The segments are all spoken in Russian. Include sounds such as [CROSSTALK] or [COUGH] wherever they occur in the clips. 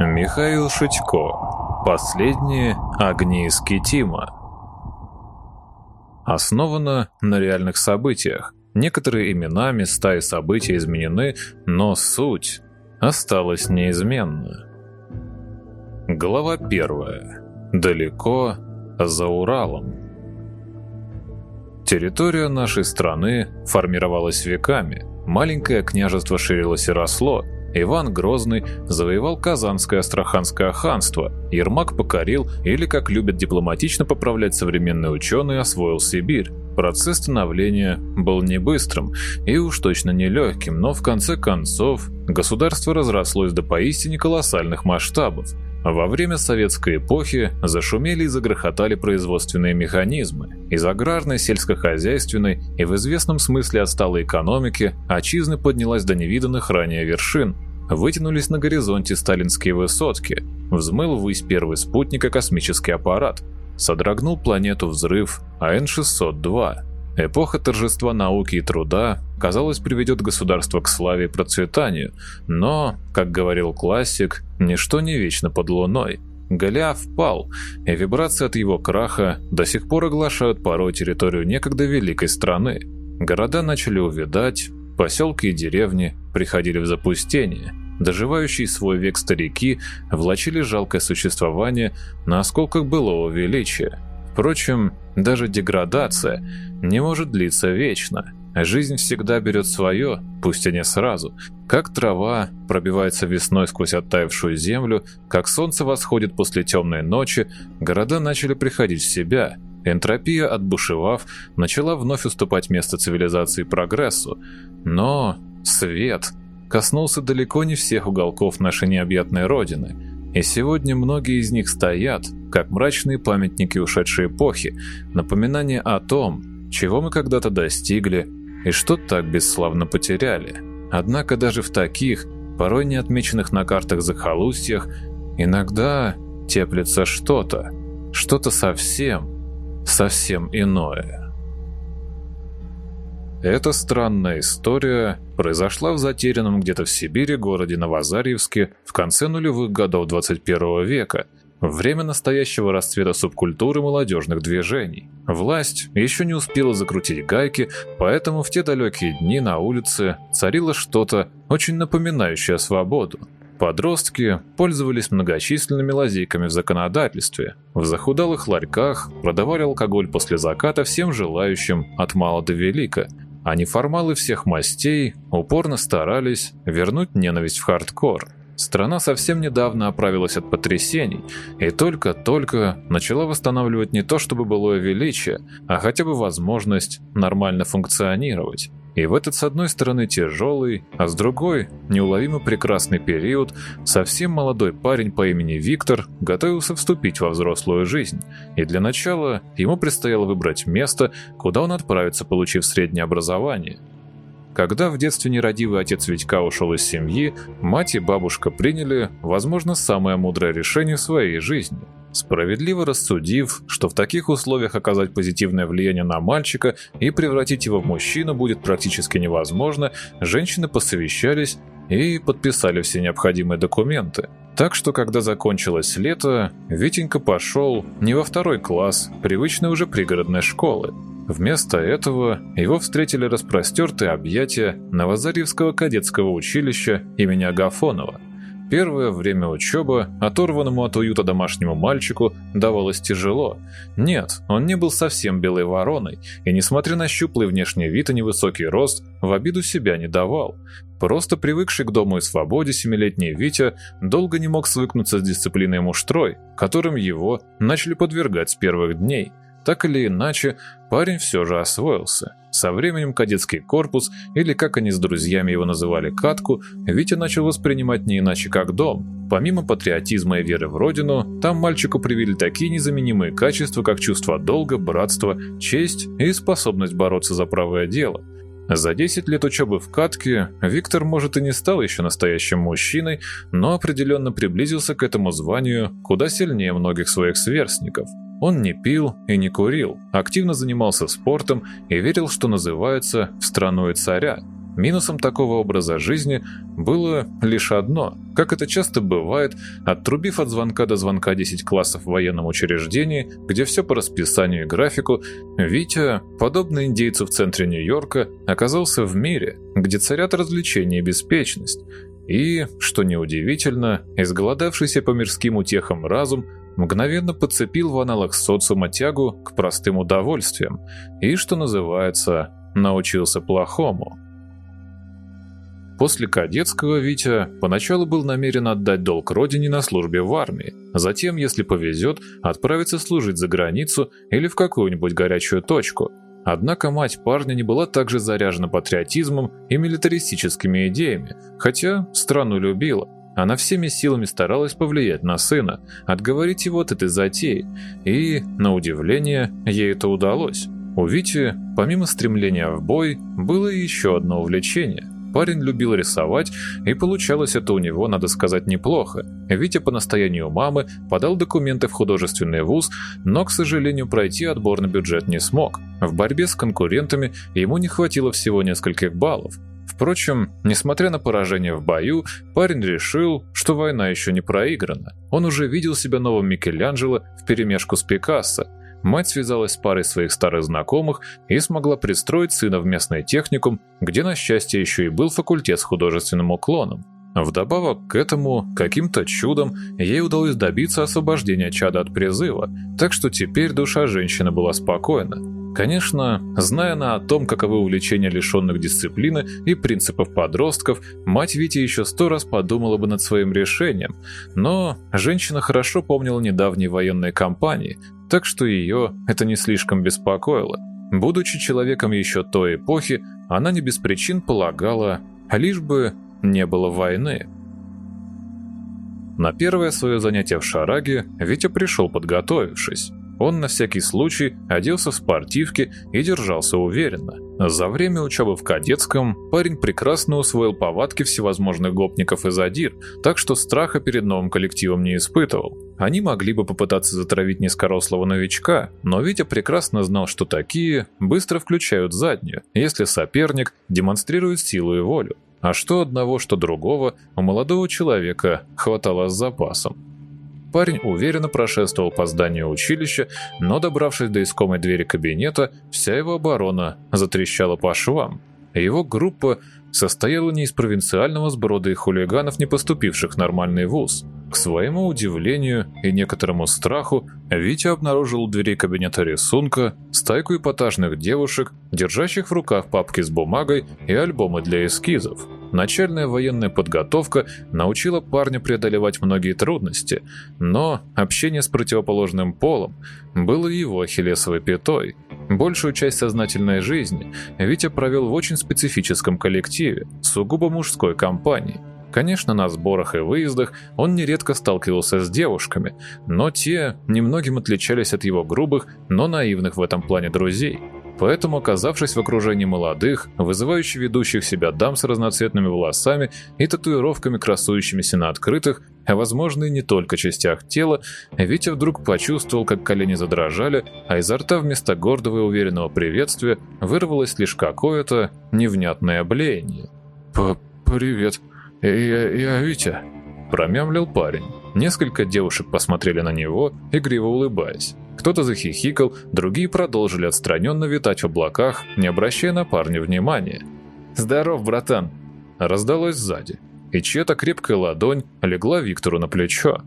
Михаил Шитько. Последние огни из Китима. Основано на реальных событиях. Некоторые имена, места и события изменены, но суть осталась неизменна. Глава первая. Далеко за Уралом. Территория нашей страны формировалась веками. Маленькое княжество ширилось и росло. Иван Грозный завоевал Казанское Астраханское ханство, Ермак покорил, или, как любят дипломатично поправлять современные ученые, освоил Сибирь. Процесс становления был не быстрым и уж точно не легким, но в конце концов государство разрослось до поистине колоссальных масштабов. Во время советской эпохи зашумели и загрохотали производственные механизмы. Из аграрной, сельскохозяйственной и в известном смысле отсталой экономики отчизна поднялась до невиданных ранее вершин. Вытянулись на горизонте сталинские высотки. Взмыл ввысь первый спутника космический аппарат – содрогнул планету взрыв АН-602. Эпоха торжества науки и труда, казалось, приведет государство к славе и процветанию, но, как говорил классик, ничто не вечно под луной. Голиаф пал, и вибрации от его краха до сих пор оглашают порой территорию некогда великой страны. Города начали увядать, поселки и деревни приходили в запустение – Доживающие свой век старики влачили жалкое существование на осколках былого величия. Впрочем, даже деградация не может длиться вечно. Жизнь всегда берет свое, пусть и не сразу. Как трава пробивается весной сквозь оттаившую землю, как солнце восходит после темной ночи, города начали приходить в себя. Энтропия, отбушевав, начала вновь уступать место цивилизации и прогрессу. Но свет коснулся далеко не всех уголков нашей необъятной родины, и сегодня многие из них стоят, как мрачные памятники ушедшей эпохи, напоминание о том, чего мы когда-то достигли и что так бесславно потеряли. Однако даже в таких, порой не отмеченных на картах захолустьях, иногда теплится что-то, что-то совсем, совсем иное. Эта странная история произошла в затерянном где-то в Сибири городе Новозарьевске в конце нулевых годов 21 века, время настоящего расцвета субкультуры молодежных движений. Власть еще не успела закрутить гайки, поэтому в те далекие дни на улице царило что-то, очень напоминающее свободу. Подростки пользовались многочисленными лазейками в законодательстве. В захудалых ларьках продавали алкоголь после заката всем желающим от мала до велика – а неформалы всех мастей упорно старались вернуть ненависть в хардкор. Страна совсем недавно оправилась от потрясений и только-только начала восстанавливать не то чтобы былое величие, а хотя бы возможность нормально функционировать. И в этот с одной стороны тяжелый, а с другой неуловимо прекрасный период совсем молодой парень по имени Виктор готовился вступить во взрослую жизнь. И для начала ему предстояло выбрать место, куда он отправится, получив среднее образование. Когда в детстве нерадивый отец Витька ушел из семьи, мать и бабушка приняли, возможно, самое мудрое решение в своей жизни – Справедливо рассудив, что в таких условиях оказать позитивное влияние на мальчика и превратить его в мужчину будет практически невозможно, женщины посовещались и подписали все необходимые документы. Так что, когда закончилось лето, Витенька пошел не во второй класс привычной уже пригородной школы. Вместо этого его встретили распростертые объятия Новозарьевского кадетского училища имени Агафонова – Первое время учебы оторванному от уюта домашнему мальчику давалось тяжело. Нет, он не был совсем белой вороной, и несмотря на щуплый внешний вид и невысокий рост, в обиду себя не давал. Просто привыкший к дому и свободе семилетний Витя долго не мог свыкнуться с дисциплиной муштрой, которым его начали подвергать с первых дней – так или иначе, парень все же освоился. Со временем кадетский корпус, или как они с друзьями его называли катку, Витя начал воспринимать не иначе как дом. Помимо патриотизма и веры в родину, там мальчику привили такие незаменимые качества, как чувство долга, братство, честь и способность бороться за правое дело. За 10 лет учебы в катке Виктор, может, и не стал еще настоящим мужчиной, но определенно приблизился к этому званию куда сильнее многих своих сверстников – он не пил и не курил, активно занимался спортом и верил, что называется «в страну и царя». Минусом такого образа жизни было лишь одно. Как это часто бывает, оттрубив от звонка до звонка 10 классов в военном учреждении, где все по расписанию и графику, Витя, подобно индейцу в центре Нью-Йорка, оказался в мире, где царят развлечения и беспечность. И, что неудивительно, изголодавшийся по мирским утехам разум мгновенно подцепил в аналог социума тягу к простым удовольствиям и, что называется, научился плохому. После кадетского Витя поначалу был намерен отдать долг родине на службе в армии, затем, если повезет, отправиться служить за границу или в какую-нибудь горячую точку. Однако мать парня не была также заряжена патриотизмом и милитаристическими идеями, хотя страну любила. Она всеми силами старалась повлиять на сына, отговорить его от этой затеи, и, на удивление, ей это удалось. У Вити, помимо стремления в бой, было еще одно увлечение – Парень любил рисовать, и получалось это у него, надо сказать, неплохо. Витя по настоянию мамы подал документы в художественный вуз, но, к сожалению, пройти отборный бюджет не смог. В борьбе с конкурентами ему не хватило всего нескольких баллов. Впрочем, несмотря на поражение в бою, парень решил, что война еще не проиграна. Он уже видел себя новым Микеланджело вперемешку с Пикассо, Мать связалась с парой своих старых знакомых и смогла пристроить сына в местный техникум, где, на счастье, еще и был факультет с художественным уклоном. Вдобавок к этому, каким-то чудом, ей удалось добиться освобождения чада от призыва, так что теперь душа женщины была спокойна. Конечно, зная она о том, каковы увлечения лишенных дисциплины и принципов подростков, мать Вити еще сто раз подумала бы над своим решением, но женщина хорошо помнила недавние военные кампании, так что ее это не слишком беспокоило. Будучи человеком еще той эпохи, она не без причин полагала, лишь бы не было войны. На первое свое занятие в шараге Витя пришел подготовившись. Он на всякий случай оделся в спортивки и держался уверенно. За время учебы в кадетском парень прекрасно усвоил повадки всевозможных гопников и задир, так что страха перед новым коллективом не испытывал. Они могли бы попытаться затравить низкорослого новичка, но Витя прекрасно знал, что такие быстро включают заднюю, если соперник демонстрирует силу и волю. А что одного, что другого у молодого человека хватало с запасом. Парень уверенно прошествовал по зданию училища, но, добравшись до искомой двери кабинета, вся его оборона затрещала по швам. Его группа состояла не из провинциального сброда и хулиганов, не поступивших в нормальный вуз. К своему удивлению и некоторому страху, Витя обнаружил у дверей кабинета рисунка стайку эпатажных девушек, держащих в руках папки с бумагой и альбомы для эскизов. Начальная военная подготовка научила парня преодолевать многие трудности, но общение с противоположным полом было его ахиллесовой пятой. Большую часть сознательной жизни Витя провел в очень специфическом коллективе, сугубо мужской компании. Конечно, на сборах и выездах он нередко сталкивался с девушками, но те немногим отличались от его грубых, но наивных в этом плане друзей. Поэтому, оказавшись в окружении молодых, вызывающих ведущих себя дам с разноцветными волосами и татуировками, красующимися на открытых, а возможно и не только частях тела, Витя вдруг почувствовал, как колени задрожали, а изо рта вместо гордого и уверенного приветствия вырвалось лишь какое-то невнятное блеяние. «Привет, я, я Витя», – промямлил парень. Несколько девушек посмотрели на него, игриво улыбаясь. Кто-то захихикал, другие продолжили отстраненно витать в облаках, не обращая на парня внимания. «Здоров, братан!» Раздалось сзади, и чья-то крепкая ладонь легла Виктору на плечо.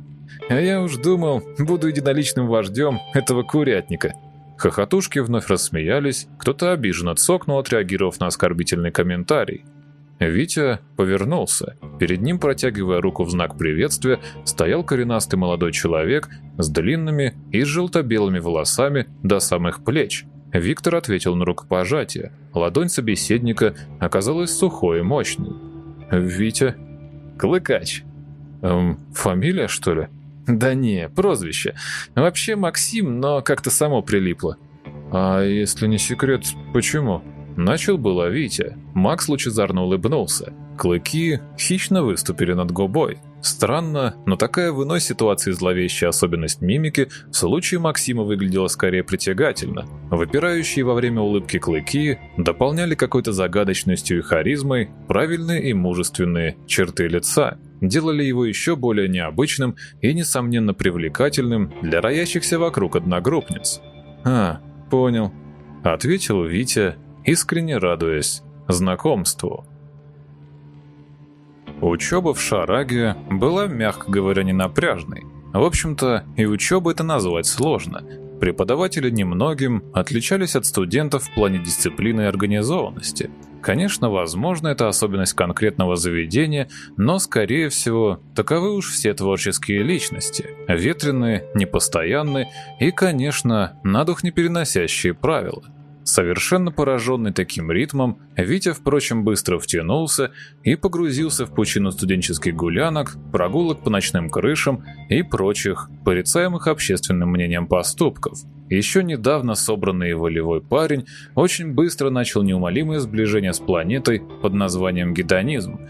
«А я уж думал, буду единоличным вождем этого курятника». Хохотушки вновь рассмеялись, кто-то обиженно цокнул, отреагировав на оскорбительный комментарий. Витя повернулся. Перед ним, протягивая руку в знак приветствия, стоял коренастый молодой человек с длинными и желто-белыми волосами до самых плеч. Виктор ответил на рукопожатие. Ладонь собеседника оказалась сухой и мощной. «Витя?» «Клыкач». Эм, «Фамилия, что ли?» «Да не, прозвище. Вообще Максим, но как-то само прилипло». «А если не секрет, почему?» Начал было Витя. Макс лучезарно улыбнулся. Клыки хищно выступили над губой. Странно, но такая в иной ситуации зловещая особенность мимики в случае Максима выглядела скорее притягательно. Выпирающие во время улыбки клыки дополняли какой-то загадочностью и харизмой правильные и мужественные черты лица, делали его еще более необычным и, несомненно, привлекательным для роящихся вокруг одногруппниц. «А, понял», — ответил Витя, искренне радуясь знакомству. Учеба в Шараге была, мягко говоря, не напряжной. В общем-то, и учебу это назвать сложно. Преподаватели немногим отличались от студентов в плане дисциплины и организованности. Конечно, возможно, это особенность конкретного заведения, но, скорее всего, таковы уж все творческие личности. Ветреные, непостоянные и, конечно, на дух не переносящие правила. Совершенно пораженный таким ритмом, Витя, впрочем, быстро втянулся и погрузился в пучину студенческих гулянок, прогулок по ночным крышам и прочих, порицаемых общественным мнением поступков. Еще недавно собранный волевой парень очень быстро начал неумолимое сближение с планетой под названием гедонизм,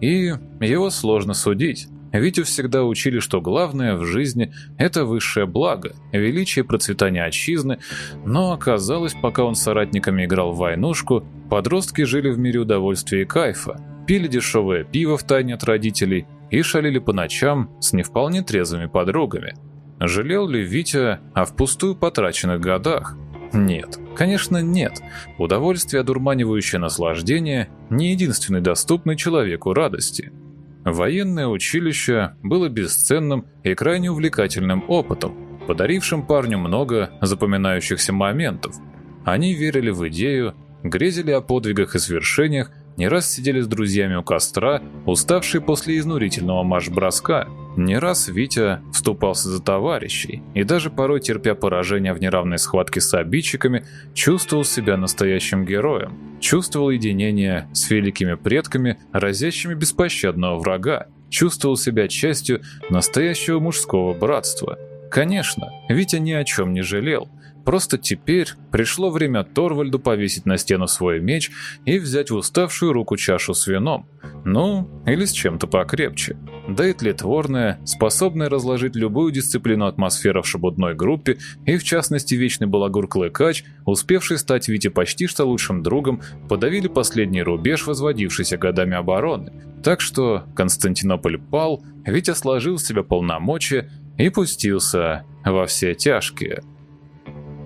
и его сложно судить. Витю всегда учили, что главное в жизни – это высшее благо, величие и процветание отчизны, но оказалось, пока он с соратниками играл в войнушку, подростки жили в мире удовольствия и кайфа, пили дешевое пиво в тайне от родителей и шалили по ночам с не вполне трезвыми подругами. Жалел ли Витя о впустую потраченных годах? Нет, конечно нет. Удовольствие, одурманивающее наслаждение – не единственный доступный человеку радости – Военное училище было бесценным и крайне увлекательным опытом, подарившим парню много запоминающихся моментов. Они верили в идею, грезили о подвигах и свершениях не раз сидели с друзьями у костра, уставшие после изнурительного марш-броска. Не раз Витя вступался за товарищей, и даже порой, терпя поражение в неравной схватке с обидчиками, чувствовал себя настоящим героем. Чувствовал единение с великими предками, разящими беспощадного врага. Чувствовал себя частью настоящего мужского братства. Конечно, Витя ни о чем не жалел – Просто теперь пришло время Торвальду повесить на стену свой меч и взять в уставшую руку чашу с вином. Ну, или с чем-то покрепче. Да и тлетворная, способная разложить любую дисциплину атмосфера в шабутной группе, и в частности вечный балагур Клыкач, успевший стать Вите почти что лучшим другом, подавили последний рубеж, возводившийся годами обороны. Так что Константинополь пал, Витя сложил в себя полномочия и пустился во все тяжкие.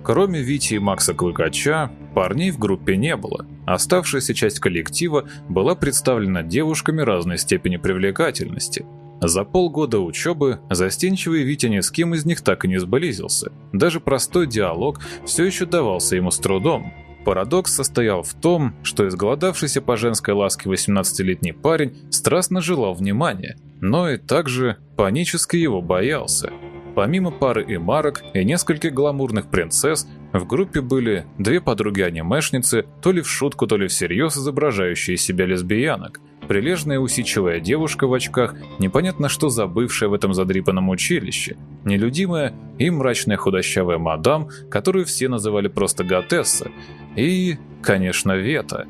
Кроме Вити и Макса Клыкача, парней в группе не было. Оставшаяся часть коллектива была представлена девушками разной степени привлекательности. За полгода учебы застенчивый Витя ни с кем из них так и не сблизился. Даже простой диалог все еще давался ему с трудом. Парадокс состоял в том, что изголодавшийся по женской ласке 18-летний парень страстно желал внимания, но и также панически его боялся. Помимо пары и марок и нескольких гламурных принцесс, в группе были две подруги-анимешницы, то ли в шутку, то ли всерьез изображающие себя лесбиянок, прилежная усидчивая девушка в очках, непонятно что забывшая в этом задрипанном училище, нелюдимая и мрачная худощавая мадам, которую все называли просто Готесса, и, конечно, Вета.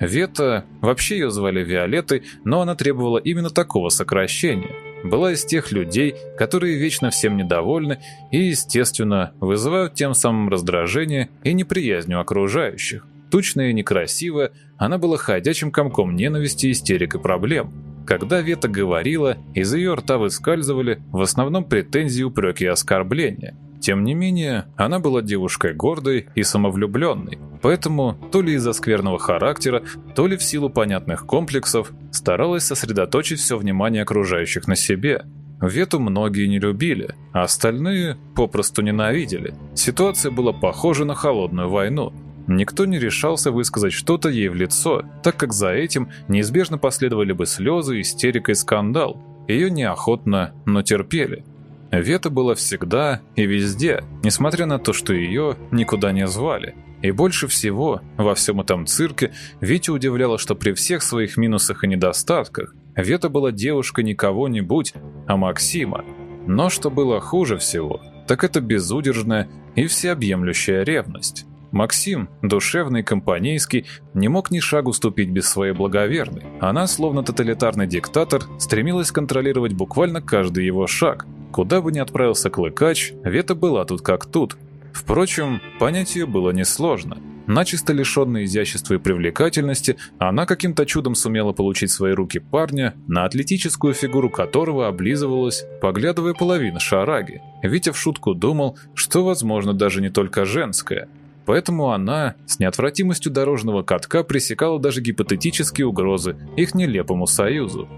Вета, вообще ее звали Виолеттой, но она требовала именно такого сокращения – была из тех людей, которые вечно всем недовольны и, естественно, вызывают тем самым раздражение и неприязнь у окружающих. Тучная и некрасивая, она была ходячим комком ненависти, истерик и проблем. Когда Вета говорила, из ее рта выскальзывали в основном претензии, упреки и оскорбления. Тем не менее, она была девушкой гордой и самовлюбленной, поэтому то ли из-за скверного характера, то ли в силу понятных комплексов старалась сосредоточить все внимание окружающих на себе. Вету многие не любили, а остальные попросту ненавидели. Ситуация была похожа на холодную войну. Никто не решался высказать что-то ей в лицо, так как за этим неизбежно последовали бы слезы, истерика и скандал. Ее неохотно, но терпели. Вета была всегда и везде, несмотря на то, что ее никуда не звали. И больше всего во всем этом цирке Витя удивляло, что при всех своих минусах и недостатках Вета была девушкой не кого-нибудь, а Максима. Но что было хуже всего, так это безудержная и всеобъемлющая ревность. Максим, душевный, компанейский, не мог ни шагу ступить без своей благоверной. Она, словно тоталитарный диктатор, стремилась контролировать буквально каждый его шаг. Куда бы ни отправился Клыкач, Вета была тут как тут. Впрочем, понять ее было несложно. Начисто лишенная изящества и привлекательности, она каким-то чудом сумела получить в свои руки парня, на атлетическую фигуру которого облизывалась, поглядывая половина шараги. Витя в шутку думал, что, возможно, даже не только женская – Поэтому она с неотвратимостью дорожного катка пресекала даже гипотетические угрозы их нелепому союзу.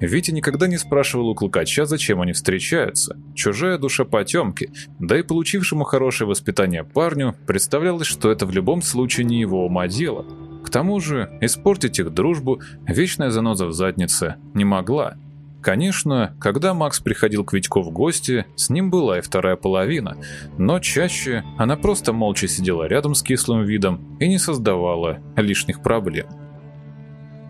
Витя никогда не спрашивал у Клыкача, зачем они встречаются. Чужая душа потемки, да и получившему хорошее воспитание парню представлялось, что это в любом случае не его ума дело. К тому же, испортить их дружбу вечная заноза в заднице не могла. Конечно, когда Макс приходил к Витьку в гости, с ним была и вторая половина, но чаще она просто молча сидела рядом с кислым видом и не создавала лишних проблем.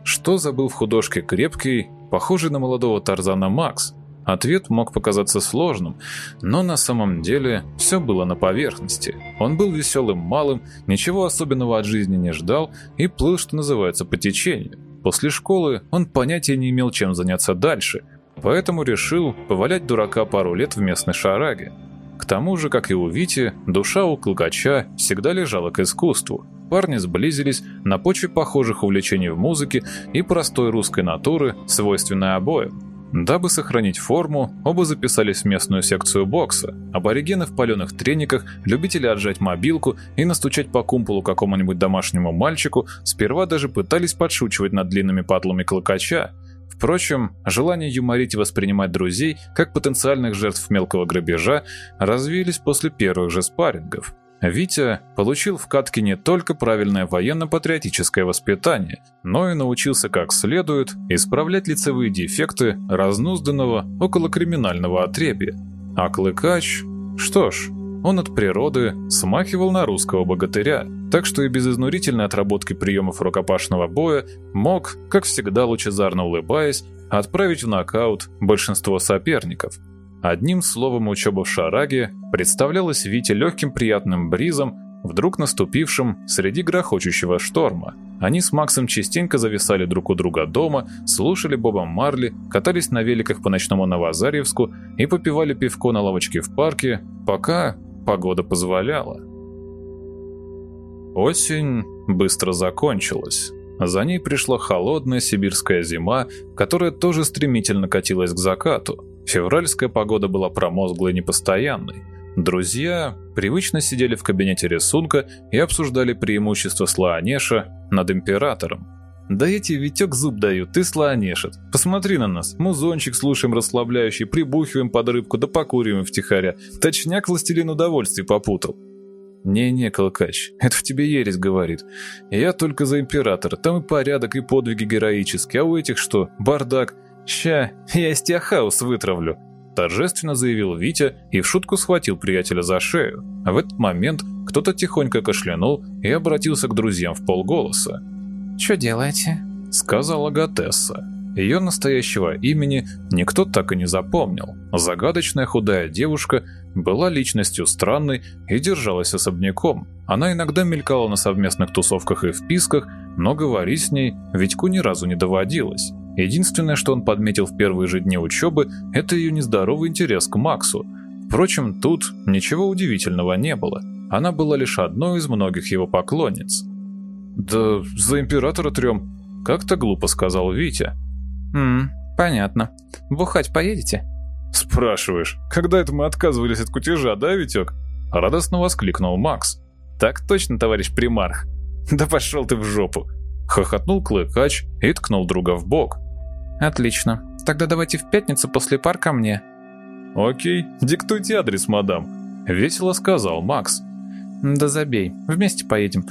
Что забыл в художке крепкий, похожий на молодого Тарзана Макс? Ответ мог показаться сложным, но на самом деле все было на поверхности. Он был веселым малым, ничего особенного от жизни не ждал и плыл, что называется, по течению. После школы он понятия не имел, чем заняться дальше, поэтому решил повалять дурака пару лет в местной шараге. К тому же, как и у Вити, душа у Клыкача всегда лежала к искусству. Парни сблизились на почве похожих увлечений в музыке и простой русской натуры, свойственной обоим. Дабы сохранить форму, оба записались в местную секцию бокса. Аборигены в паленых трениках, любители отжать мобилку и настучать по кумполу какому-нибудь домашнему мальчику, сперва даже пытались подшучивать над длинными патлами клыкача. Впрочем, желание юморить и воспринимать друзей как потенциальных жертв мелкого грабежа развились после первых же спаррингов. Витя получил в катке не только правильное военно-патриотическое воспитание, но и научился как следует исправлять лицевые дефекты разнузданного околокриминального отребья. А Клыкач... Что ж, он от природы смахивал на русского богатыря, так что и без изнурительной отработки приемов рукопашного боя мог, как всегда лучезарно улыбаясь, отправить в нокаут большинство соперников – Одним словом, учеба в Шараге представлялась Вите легким приятным бризом, вдруг наступившим среди грохочущего шторма. Они с Максом частенько зависали друг у друга дома, слушали Боба Марли, катались на великах по ночному Новозарьевску и попивали пивко на лавочке в парке, пока погода позволяла. Осень быстро закончилась. За ней пришла холодная сибирская зима, которая тоже стремительно катилась к закату. Февральская погода была промозглой и непостоянной. Друзья привычно сидели в кабинете рисунка и обсуждали преимущества Слоанеша над Императором. «Да эти Витек зуб дают, ты Слоанешет. Посмотри на нас, музончик слушаем расслабляющий, прибухиваем под рыбку да покуриваем втихаря. Точняк властелин удовольствий попутал». «Не-не, Колкач, [LAUGHS] это в тебе ересь говорит. Я только за Императора, там и порядок, и подвиги героические, а у этих что, бардак». «Ща, я из тебя хаос вытравлю», – торжественно заявил Витя и в шутку схватил приятеля за шею. А в этот момент кто-то тихонько кашлянул и обратился к друзьям в полголоса. «Чё делаете?» – сказала Гатесса. Ее настоящего имени никто так и не запомнил. Загадочная худая девушка была личностью странной и держалась особняком. Она иногда мелькала на совместных тусовках и вписках, но говорить с ней Витьку ни разу не доводилось. Единственное, что он подметил в первые же дни учебы, это ее нездоровый интерес к Максу. Впрочем, тут ничего удивительного не было. Она была лишь одной из многих его поклонниц. «Да за императора трем», — как-то глупо сказал Витя. «Ммм, понятно. Бухать поедете?» «Спрашиваешь, когда это мы отказывались от кутежа, да, Витек?» Радостно воскликнул Макс. «Так точно, товарищ примарх. Да пошел ты в жопу!» Хохотнул Клыкач и ткнул друга в бок. «Отлично. Тогда давайте в пятницу после пар ко мне». «Окей, диктуйте адрес, мадам», — весело сказал Макс. «Да забей, вместе поедем.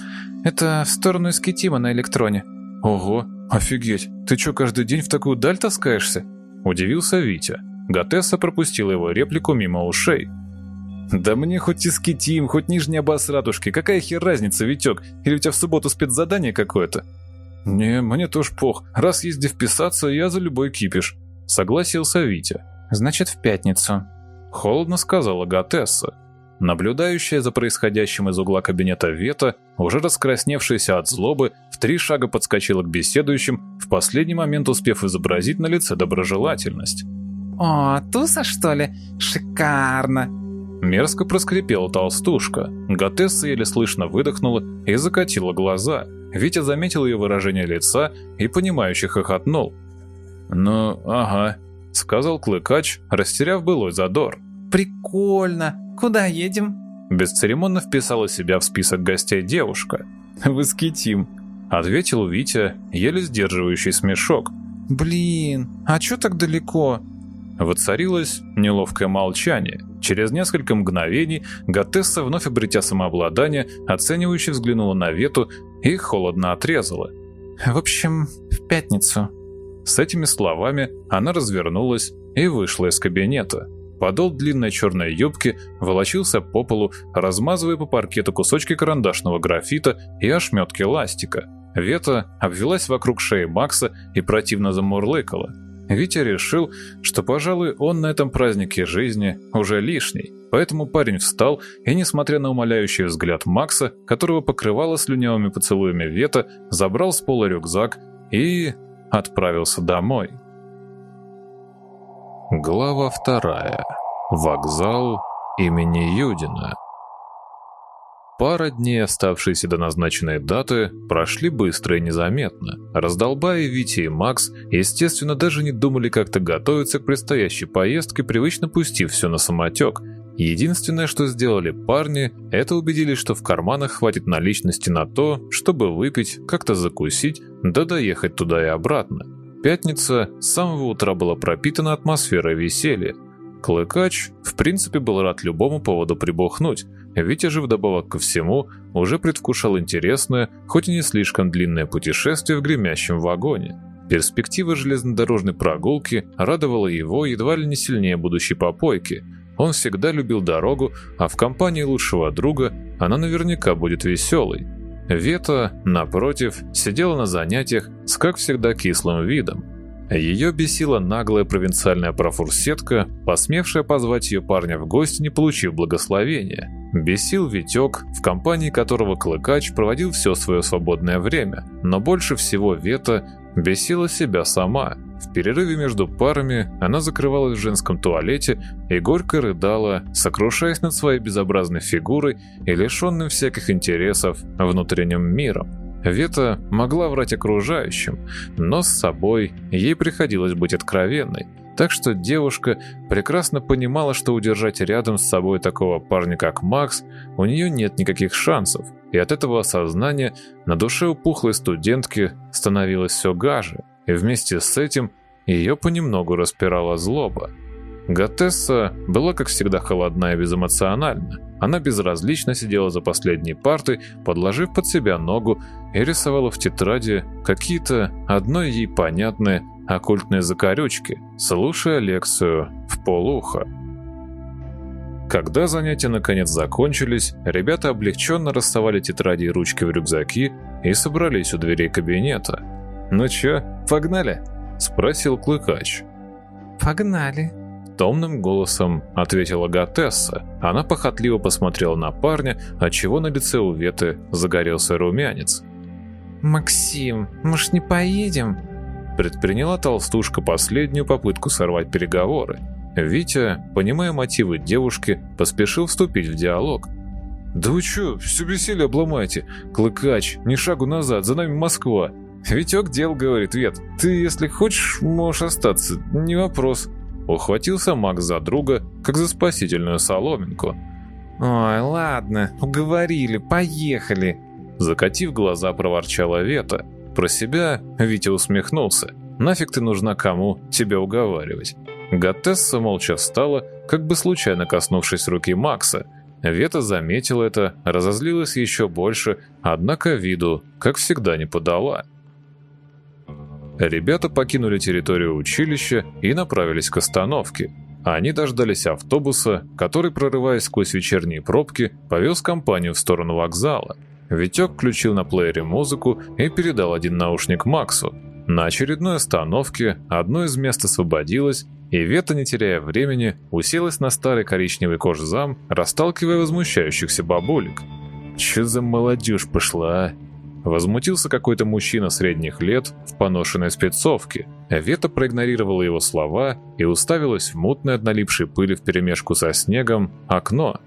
Это в сторону Искитима на электроне». «Ого, офигеть, ты чё, каждый день в такую даль таскаешься?» — удивился Витя. Гатесса пропустила его реплику мимо ушей. «Да мне хоть Искитим, хоть Нижняя Басратушки, какая хер разница, Витек? Или у тебя в субботу спецзадание какое-то?» «Не, мне тоже пох. Раз езди вписаться, я за любой кипиш», — согласился Витя. «Значит, в пятницу», — холодно сказала Гатесса. Наблюдающая за происходящим из угла кабинета Вета, уже раскрасневшаяся от злобы, в три шага подскочила к беседующим, в последний момент успев изобразить на лице доброжелательность. «О, туса, что ли? Шикарно!» Мерзко проскрипела толстушка. Готесса еле слышно выдохнула и закатила глаза. Витя заметил ее выражение лица и, понимающе хохотнул. «Ну, ага», — сказал Клыкач, растеряв былой задор. «Прикольно! Куда едем?» Бесцеремонно вписала себя в список гостей девушка. «В Искитим», — ответил Витя, еле сдерживающий смешок. «Блин, а чё так далеко?» Воцарилось неловкое молчание. Через несколько мгновений Гатесса, вновь обретя самообладание, оценивающе взглянула на Вету и холодно отрезала. «В общем, в пятницу». С этими словами она развернулась и вышла из кабинета. Подол длинной черной юбки волочился по полу, размазывая по паркету кусочки карандашного графита и ошметки ластика. Вета обвелась вокруг шеи Макса и противно замурлыкала. Витя решил, что, пожалуй, он на этом празднике жизни уже лишний. Поэтому парень встал и, несмотря на умоляющий взгляд Макса, которого покрывало слюнявыми поцелуями Вета, забрал с пола рюкзак и отправился домой. Глава вторая. Вокзал имени Юдина. Пара дней, оставшиеся до назначенной даты, прошли быстро и незаметно. Раздолбая Витя и Макс, естественно, даже не думали как-то готовиться к предстоящей поездке, привычно пустив все на самотек. Единственное, что сделали парни, это убедились, что в карманах хватит наличности на то, чтобы выпить, как-то закусить, да доехать туда и обратно. Пятница с самого утра была пропитана атмосферой веселья. Клыкач, в принципе, был рад любому поводу прибухнуть, Витя же вдобавок ко всему уже предвкушал интересное, хоть и не слишком длинное путешествие в гремящем вагоне. Перспектива железнодорожной прогулки радовала его едва ли не сильнее будущей попойки. Он всегда любил дорогу, а в компании лучшего друга она наверняка будет веселой. Вета, напротив, сидела на занятиях с, как всегда, кислым видом. Ее бесила наглая провинциальная профурсетка, посмевшая позвать ее парня в гости, не получив благословения. Бесил Витек, в компании которого Клыкач проводил все свое свободное время, но больше всего Вета бесила себя сама. Перерыве между парами она закрывалась в женском туалете и горько рыдала, сокрушаясь над своей безобразной фигурой и лишенным всяких интересов внутренним миром. Вета могла врать окружающим, но с собой ей приходилось быть откровенной. Так что девушка прекрасно понимала, что удержать рядом с собой такого парня, как Макс, у нее нет никаких шансов. И от этого осознания на душе у пухлой студентки становилось все гаже. И вместе с этим ее понемногу распирала злоба. Готесса была, как всегда, холодна и безэмоциональна. Она безразлично сидела за последней партой, подложив под себя ногу и рисовала в тетради какие-то одной ей понятные оккультные закорючки, слушая лекцию в полухо. Когда занятия наконец закончились, ребята облегченно расставали тетради и ручки в рюкзаки и собрались у дверей кабинета. «Ну чё, погнали?» – спросил Клыкач. «Погнали», Томным голосом ответила Гатесса. Она похотливо посмотрела на парня, отчего на лице у Веты загорелся румянец. «Максим, может, не поедем?» Предприняла толстушка последнюю попытку сорвать переговоры. Витя, понимая мотивы девушки, поспешил вступить в диалог. «Да вы чё, все веселье обломайте? Клыкач, ни шагу назад, за нами Москва!» «Витек дел, — говорит Вет, — ты, если хочешь, можешь остаться, не вопрос». Ухватился Макс за друга, как за спасительную соломинку. «Ой, ладно, уговорили, поехали!» Закатив глаза, проворчала Вета. Про себя Витя усмехнулся. «Нафиг ты нужна кому тебя уговаривать?» Гатесса молча встала, как бы случайно коснувшись руки Макса. Вета заметила это, разозлилась еще больше, однако виду, как всегда, не подала. Ребята покинули территорию училища и направились к остановке. Они дождались автобуса, который, прорываясь сквозь вечерние пробки, повез компанию в сторону вокзала. Витек включил на плеере музыку и передал один наушник Максу. На очередной остановке одно из мест освободилось, и Вета, не теряя времени, уселась на старый коричневый кожзам, расталкивая возмущающихся бабулек. «Чё за молодежь пошла, а?» Возмутился какой-то мужчина средних лет в поношенной спецовке. Вета проигнорировала его слова и уставилась в мутной от налипшей пыли вперемешку со снегом окно.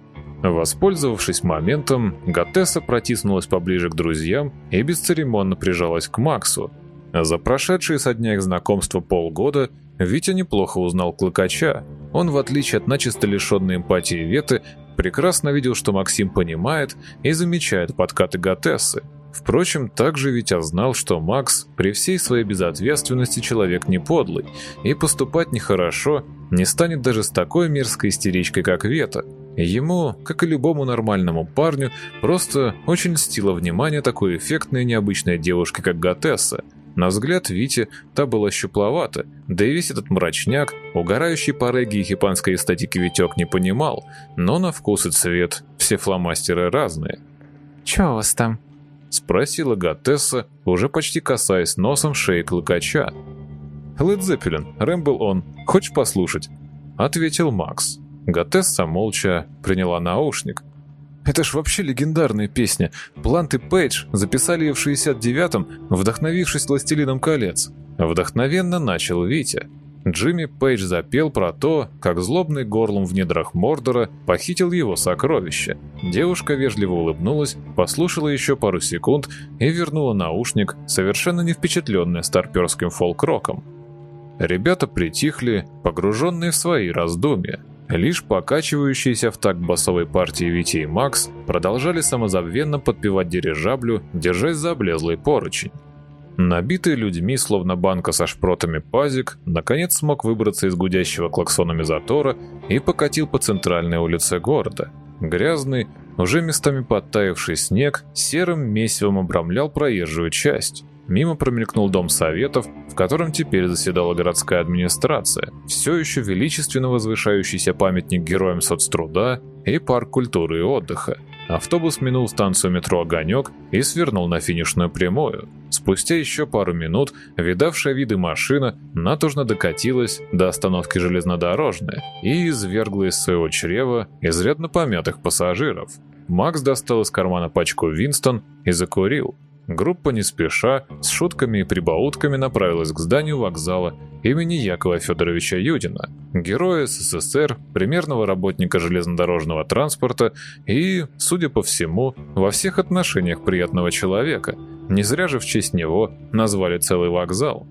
Воспользовавшись моментом, Готесса протиснулась поближе к друзьям и бесцеремонно прижалась к Максу. За прошедшие со дня их знакомства полгода Витя неплохо узнал Клыкача. Он, в отличие от начисто лишенной эмпатии Веты, прекрасно видел, что Максим понимает и замечает подкаты Готессы. Впрочем, также Витя знал, что Макс при всей своей безответственности человек не подлый, и поступать нехорошо не станет даже с такой мерзкой истеричкой, как Вета. Ему, как и любому нормальному парню, просто очень льстило внимание такой эффектной и необычной девушки, как Готесса. На взгляд Вити та была щупловата, да и весь этот мрачняк, угорающий по регги и японской эстетике Витек не понимал, но на вкус и цвет все фломастеры разные. «Чё у вас там?» Спросила Готесса, уже почти касаясь носом шеи клыкача. «Лед Зеппелин, Рэм был он. Хочешь послушать?» Ответил Макс. Готесса молча приняла наушник. «Это ж вообще легендарная песня. Плант и Пейдж записали ее в 69-м, вдохновившись «Властелином колец». Вдохновенно начал Витя. Джимми Пейдж запел про то, как злобный горлом в недрах Мордора похитил его сокровище. Девушка вежливо улыбнулась, послушала еще пару секунд и вернула наушник, совершенно не впечатленная старперским фолк-роком. Ребята притихли, погруженные в свои раздумья. Лишь покачивающиеся в такт басовой партии Вити и Макс продолжали самозабвенно подпевать дирижаблю, держась за облезлый поручень. Набитый людьми, словно банка со шпротами пазик, наконец смог выбраться из гудящего клаксонами затора и покатил по центральной улице города. Грязный, уже местами подтаявший снег серым месивом обрамлял проезжую часть. Мимо промелькнул дом советов, в котором теперь заседала городская администрация, все еще величественно возвышающийся памятник героям соцтруда и парк культуры и отдыха. Автобус минул станцию метро «Огонек» и свернул на финишную прямую. Спустя еще пару минут видавшая виды машина натужно докатилась до остановки железнодорожная и извергла из своего чрева изрядно помятых пассажиров. Макс достал из кармана пачку «Винстон» и закурил. Группа не спеша, с шутками и прибаутками направилась к зданию вокзала имени Якова Федоровича Юдина, героя СССР, примерного работника железнодорожного транспорта и, судя по всему, во всех отношениях приятного человека. Не зря же в честь него назвали целый вокзал.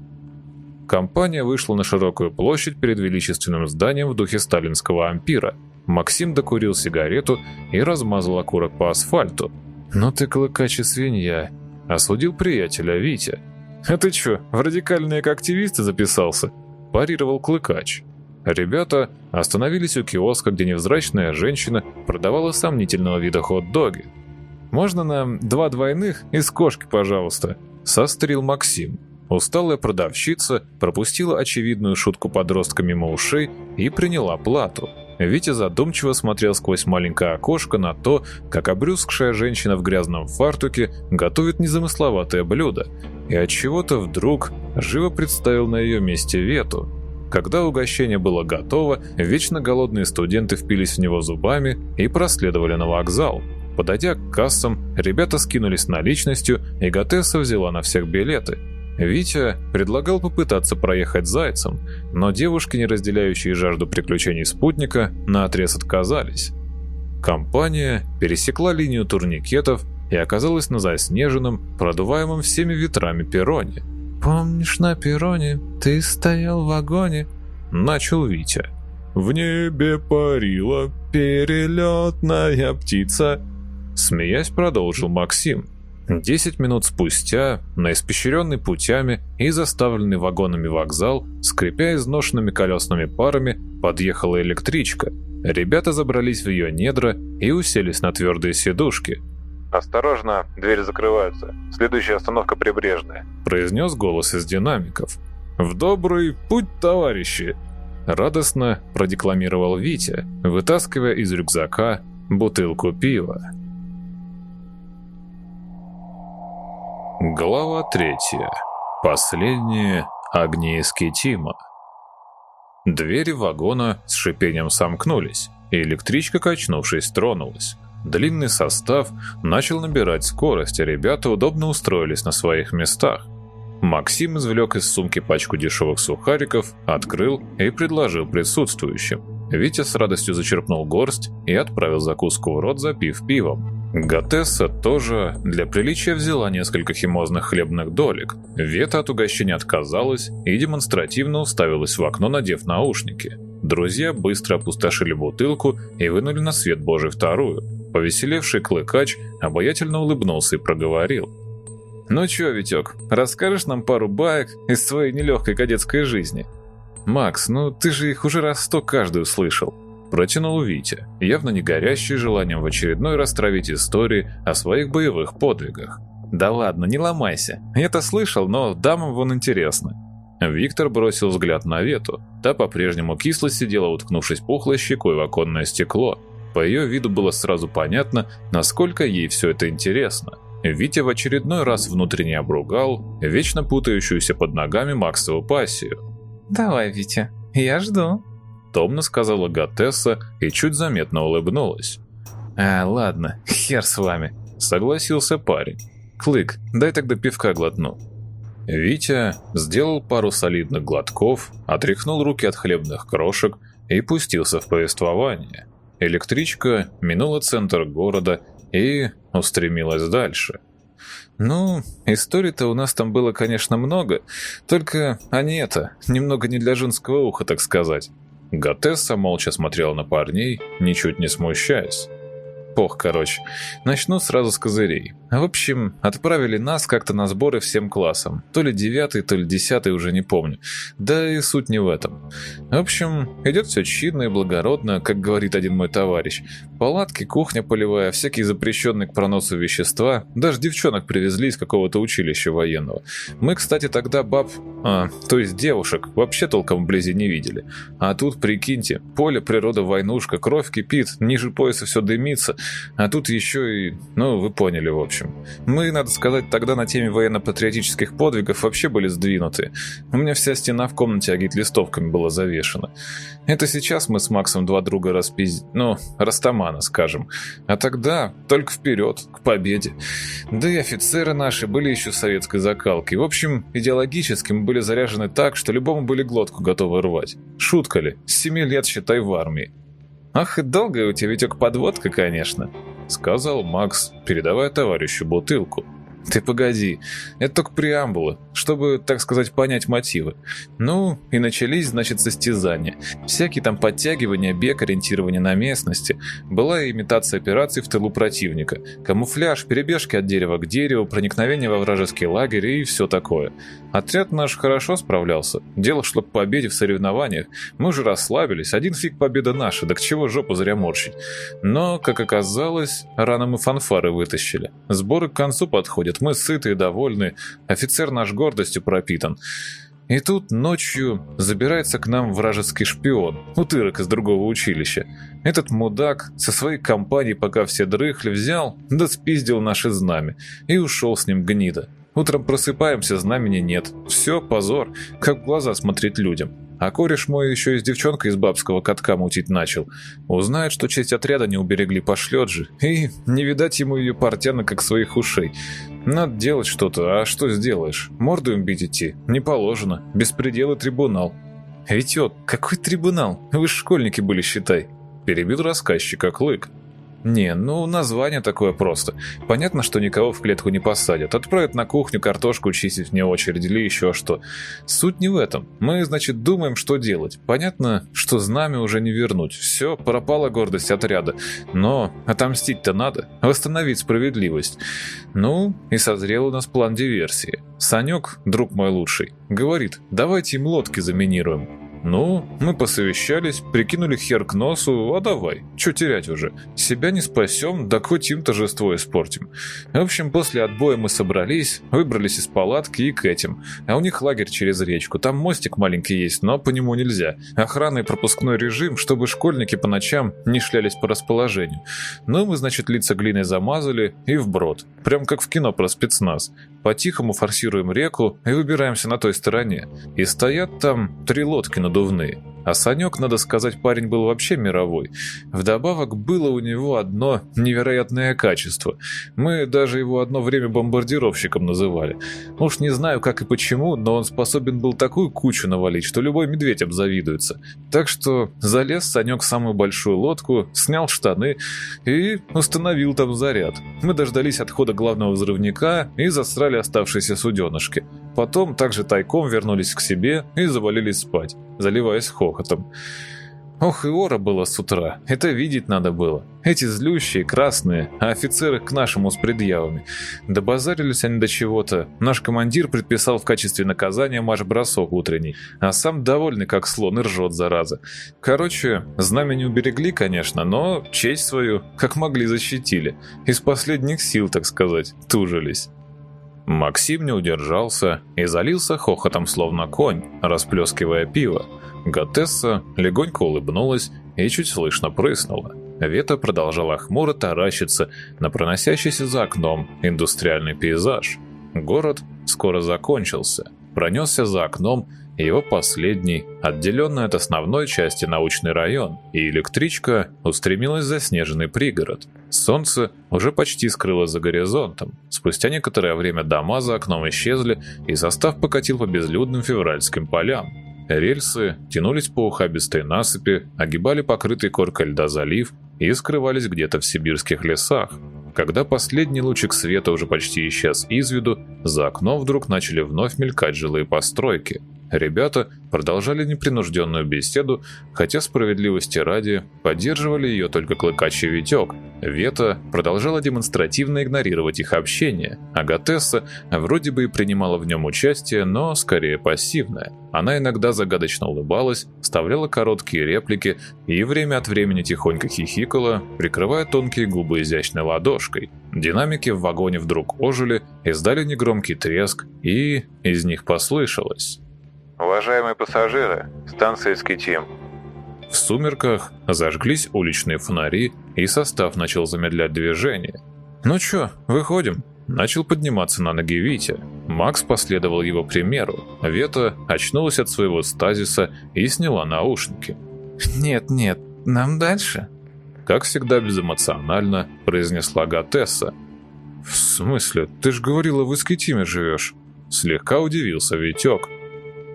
Компания вышла на широкую площадь перед величественным зданием в духе сталинского ампира. Максим докурил сигарету и размазал окурок по асфальту. «Ну ты клыкач свинья», Осудил приятеля Витя. «А ты чё, в радикальные активисты записался?» Парировал Клыкач. Ребята остановились у киоска, где невзрачная женщина продавала сомнительного вида хот-доги. «Можно нам два двойных из кошки, пожалуйста?» Сострил Максим. Усталая продавщица пропустила очевидную шутку подростка мимо ушей и приняла плату. Витя задумчиво смотрел сквозь маленькое окошко на то, как обрюзгшая женщина в грязном фартуке готовит незамысловатое блюдо, и от чего-то вдруг живо представил на ее месте Вету. Когда угощение было готово, вечно голодные студенты впились в него зубами и проследовали на вокзал. Подойдя к кассам, ребята скинулись наличностью, и Готесса взяла на всех билеты – Витя предлагал попытаться проехать зайцем, но девушки, не разделяющие жажду приключений спутника, наотрез отказались. Компания пересекла линию турникетов и оказалась на заснеженном, продуваемом всеми ветрами перроне. «Помнишь, на перроне ты стоял в вагоне?» – начал Витя. «В небе парила перелетная птица», – смеясь продолжил Максим. Десять минут спустя на испещренный путями и заставленный вагонами вокзал, скрипя изношенными колесными парами, подъехала электричка. Ребята забрались в ее недра и уселись на твердые сидушки. «Осторожно, двери закрываются. Следующая остановка Прибрежная», – произнес голос из динамиков. «В добрый путь, товарищи!» Радостно продекламировал Витя, вытаскивая из рюкзака бутылку пива. Глава третья. Последние огни Эскетима. Двери вагона с шипением сомкнулись, и электричка, качнувшись, тронулась. Длинный состав начал набирать скорость, а ребята удобно устроились на своих местах. Максим извлек из сумки пачку дешевых сухариков, открыл и предложил присутствующим. Витя с радостью зачерпнул горсть и отправил закуску в рот, запив пивом. Готесса тоже для приличия взяла несколько химозных хлебных долек. Вета от угощения отказалась и демонстративно уставилась в окно, надев наушники. Друзья быстро опустошили бутылку и вынули на свет Божий вторую. Повеселевший клыкач обаятельно улыбнулся и проговорил. «Ну чё, Витёк, расскажешь нам пару баек из своей нелегкой кадетской жизни?» «Макс, ну ты же их уже раз сто каждый услышал». Протянул Витя, явно не горящий желанием в очередной раз травить истории о своих боевых подвигах. «Да ладно, не ломайся. Я-то слышал, но дамам вон интересно». Виктор бросил взгляд на Вету. Та по-прежнему кисло сидела, уткнувшись пухлой щекой в оконное стекло. По ее виду было сразу понятно, насколько ей все это интересно. Витя в очередной раз внутренне обругал вечно путающуюся под ногами Максову пассию. «Давай, Витя, я жду», — томно сказала Гатесса и чуть заметно улыбнулась. «А, ладно, [LAUGHS] хер с вами», — согласился парень. «Клык, дай тогда пивка глотну». Витя сделал пару солидных глотков, отряхнул руки от хлебных крошек и пустился в повествование. Электричка минула центр города и устремилась дальше. Ну, историй-то у нас там было, конечно, много, только они это, немного не для женского уха, так сказать. Готесса молча смотрела на парней, ничуть не смущаясь. Пох, короче. Начну сразу с козырей. В общем, отправили нас как-то на сборы всем классом. То ли девятый, то ли десятый, уже не помню. Да и суть не в этом. В общем, идет все чинно и благородно, как говорит один мой товарищ. Палатки, кухня полевая, всякие запрещенные к проносу вещества. Даже девчонок привезли из какого-то училища военного. Мы, кстати, тогда баб... А, то есть девушек, вообще толком вблизи не видели. А тут, прикиньте, поле, природа, войнушка, кровь кипит, ниже пояса все дымится. А тут еще и... Ну, вы поняли, в общем. Мы, надо сказать, тогда на теме военно-патриотических подвигов вообще были сдвинуты. У меня вся стена в комнате агит-листовками была завешена. Это сейчас мы с Максом два друга распиз... Ну, растамана, скажем. А тогда только вперед, к победе. Да и офицеры наши были еще советской закалкой. В общем, идеологически мы были заряжены так, что любому были глотку готовы рвать. Шутка ли? С семи лет, считай, в армии. «Ах, и долгая у тебя, Витек, подводка, конечно», — сказал Макс, передавая товарищу бутылку. Ты погоди, это только преамбула, чтобы, так сказать, понять мотивы. Ну, и начались, значит, состязания. Всякие там подтягивания, бег, ориентирование на местности. Была и имитация операций в тылу противника. Камуфляж, перебежки от дерева к дереву, проникновение во вражеский лагерь и все такое. Отряд наш хорошо справлялся. Дело шло к победе в соревнованиях. Мы уже расслабились, один фиг победа наша, да к чего жопу зря морщить. Но, как оказалось, рано мы фанфары вытащили. Сборы к концу подходят будет. Мы сыты и довольны. Офицер наш гордостью пропитан. И тут ночью забирается к нам вражеский шпион, утырок из другого училища. Этот мудак со своей компанией, пока все дрыхли, взял, да спиздил наши знамя и ушел с ним гнида. Утром просыпаемся, знамени нет. Все, позор, как в глаза смотреть людям. А кореш мой еще и с девчонкой из бабского катка мутить начал. Узнает, что честь отряда не уберегли, пошлет же. И не видать ему ее портяна, как своих ушей. Надо делать что-то, а что сделаешь? Морду им бить идти? Не положено. Беспредел и трибунал. Витек, какой трибунал? Вы ж школьники были, считай. Перебил рассказчика Клык. Не, ну название такое просто. Понятно, что никого в клетку не посадят. Отправят на кухню картошку чистить вне очереди или еще что. Суть не в этом. Мы, значит, думаем, что делать. Понятно, что знамя уже не вернуть. Все, пропала гордость отряда. Но отомстить-то надо. Восстановить справедливость. Ну, и созрел у нас план диверсии. Санек, друг мой лучший, говорит, давайте им лодки заминируем. Ну, мы посовещались, прикинули хер к носу, а давай, что терять уже? Себя не спасем, да хоть им торжество испортим. В общем, после отбоя мы собрались, выбрались из палатки и к этим. А у них лагерь через речку, там мостик маленький есть, но по нему нельзя. Охрана и пропускной режим, чтобы школьники по ночам не шлялись по расположению. Ну, мы, значит, лица глиной замазали и вброд. Прям как в кино про спецназ. По-тихому форсируем реку и выбираемся на той стороне. И стоят там три лодки надувные. А Санек, надо сказать, парень был вообще мировой. Вдобавок было у него одно невероятное качество. Мы даже его одно время бомбардировщиком называли. Уж не знаю, как и почему, но он способен был такую кучу навалить, что любой медведь обзавидуется. Так что залез Санек в самую большую лодку, снял штаны и установил там заряд. Мы дождались отхода главного взрывника и засрали оставшиеся суденышки. Потом также тайком вернулись к себе и завалились спать, заливаясь хохотом. Ох, и ора было с утра, это видеть надо было. Эти злющие, красные, а офицеры к нашему с предъявами. Добазарились они до чего-то. Наш командир предписал в качестве наказания марш-бросок утренний, а сам довольный как слон и ржет, зараза. Короче, знамя не уберегли, конечно, но честь свою как могли защитили. Из последних сил, так сказать, тужились. Максим не удержался и залился хохотом словно конь, расплескивая пиво. Готесса легонько улыбнулась и чуть слышно прыснула. Вета продолжала хмуро таращиться на проносящийся за окном индустриальный пейзаж. Город скоро закончился. Пронесся за окном его последний, отделенный от основной части научный район, и электричка устремилась за снежный пригород. Солнце уже почти скрылось за горизонтом. Спустя некоторое время дома за окном исчезли, и состав покатил по безлюдным февральским полям. Рельсы тянулись по ухабистой насыпи, огибали покрытый коркой льда залив и скрывались где-то в сибирских лесах. Когда последний лучик света уже почти исчез из виду, за окном вдруг начали вновь мелькать жилые постройки. Ребята продолжали непринужденную беседу, хотя справедливости ради поддерживали ее только клыкачий Витек. Вета продолжала демонстративно игнорировать их общение, а Гатесса вроде бы и принимала в нем участие, но скорее пассивное. Она иногда загадочно улыбалась, вставляла короткие реплики и время от времени тихонько хихикала, прикрывая тонкие губы изящной ладошкой. Динамики в вагоне вдруг ожили, издали негромкий треск, и из них послышалось. Уважаемые пассажиры, станция Скитим. В сумерках зажглись уличные фонари, и состав начал замедлять движение. «Ну чё, выходим?» Начал подниматься на ноги Витя. Макс последовал его примеру. Вета очнулась от своего стазиса и сняла наушники. «Нет, нет, нам дальше?» Как всегда безэмоционально произнесла Гатесса. «В смысле? Ты ж говорила, в Искитиме живешь?» Слегка удивился Витек.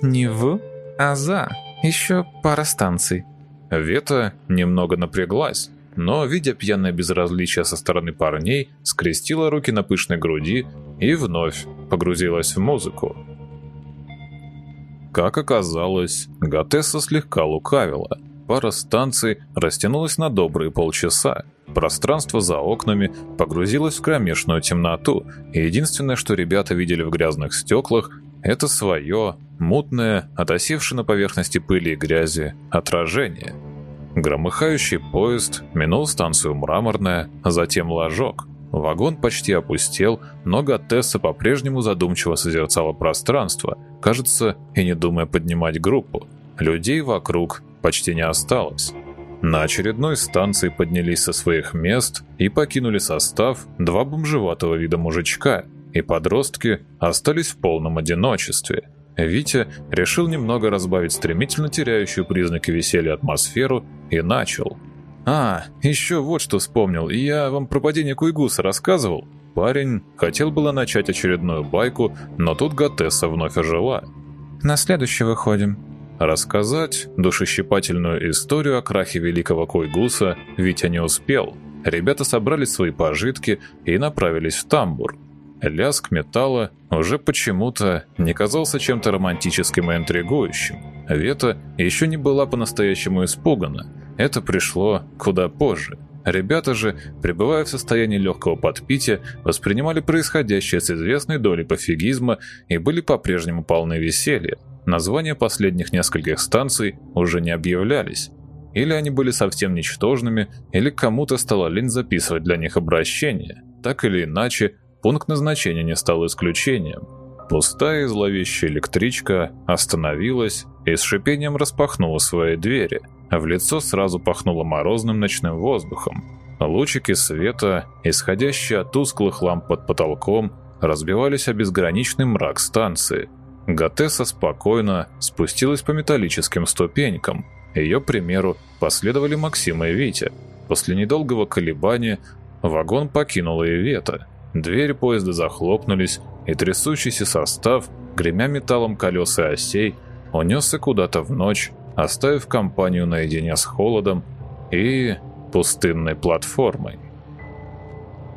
Не в, а за. Еще пара станций. Вета немного напряглась, но, видя пьяное безразличие со стороны парней, скрестила руки на пышной груди и вновь погрузилась в музыку. Как оказалось, Гатесса слегка лукавила. Пара станций растянулась на добрые полчаса. Пространство за окнами погрузилось в кромешную темноту, и единственное, что ребята видели в грязных стеклах, это свое, мутное, отосевшее на поверхности пыли и грязи, отражение. Громыхающий поезд минул станцию Мраморная, затем Ложок. Вагон почти опустел, но Гаттесса по-прежнему задумчиво созерцала пространство, кажется, и не думая поднимать группу. Людей вокруг почти не осталось. На очередной станции поднялись со своих мест и покинули состав два бомжеватого вида мужичка – и подростки остались в полном одиночестве. Витя решил немного разбавить стремительно теряющую признаки веселья атмосферу и начал. «А, еще вот что вспомнил, я вам про падение Куйгуса рассказывал?» Парень хотел было начать очередную байку, но тут Гатесса вновь ожила. «На следующий выходим». Рассказать душещипательную историю о крахе великого Куйгуса Витя не успел. Ребята собрали свои пожитки и направились в тамбур. Лязг металла уже почему-то не казался чем-то романтическим и интригующим. Вета еще не была по-настоящему испугана. Это пришло куда позже. Ребята же, пребывая в состоянии легкого подпития, воспринимали происходящее с известной долей пофигизма и были по-прежнему полны веселья. Названия последних нескольких станций уже не объявлялись. Или они были совсем ничтожными, или кому-то стало лень записывать для них обращения. Так или иначе, Пункт назначения не стал исключением. Пустая и зловещая электричка остановилась и с шипением распахнула свои двери, в лицо сразу пахнуло морозным ночным воздухом. Лучики света, исходящие от тусклых ламп под потолком, разбивались о безграничный мрак станции. Гатесса спокойно спустилась по металлическим ступенькам, Ее примеру последовали Максим и Витя. После недолгого колебания вагон покинула Ивета. Двери поезда захлопнулись, и трясущийся состав, гремя металлом колес и осей, унесся куда-то в ночь, оставив компанию наедине с холодом и пустынной платформой.